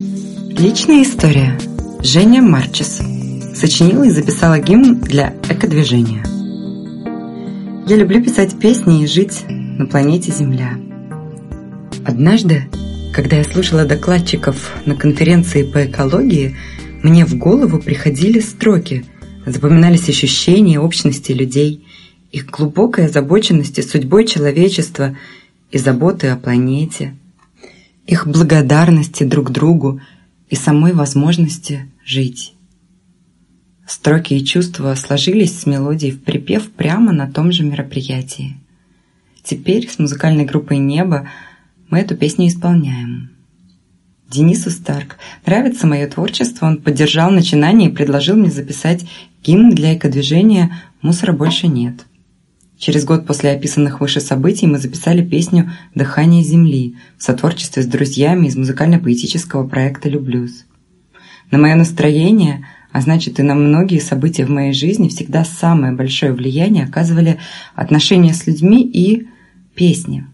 Личная история. Женя Марчес. Сочинила и записала гимн для экодвижения. Я люблю писать песни и жить на планете Земля. Однажды, когда я слушала докладчиков на конференции по экологии, мне в голову приходили строки, запоминались ощущения общности людей, их глубокой озабоченности судьбой человечества и заботы о планете, их благодарности друг другу и самой возможности жить. Строки и чувства сложились с мелодией в припев прямо на том же мероприятии. Теперь с музыкальной группой «Небо» мы эту песню исполняем. Денису Старк нравится мое творчество, он поддержал начинание и предложил мне записать гимн для экодвижения «Мусора больше нет». Через год после описанных выше событий мы записали песню «Дыхание земли» в сотворчестве с друзьями из музыкально-поэтического проекта «Люблюз». На мое настроение, а значит и на многие события в моей жизни, всегда самое большое влияние оказывали отношения с людьми и песни.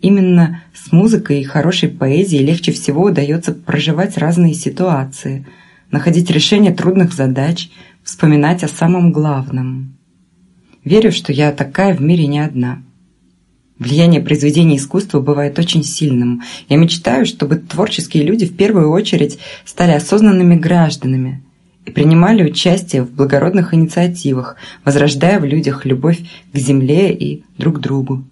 Именно с музыкой и хорошей поэзией легче всего удается проживать разные ситуации, находить решение трудных задач, вспоминать о самом главном – Верю, что я такая в мире не одна. Влияние произведений искусства бывает очень сильным. Я мечтаю, чтобы творческие люди в первую очередь стали осознанными гражданами и принимали участие в благородных инициативах, возрождая в людях любовь к земле и друг другу.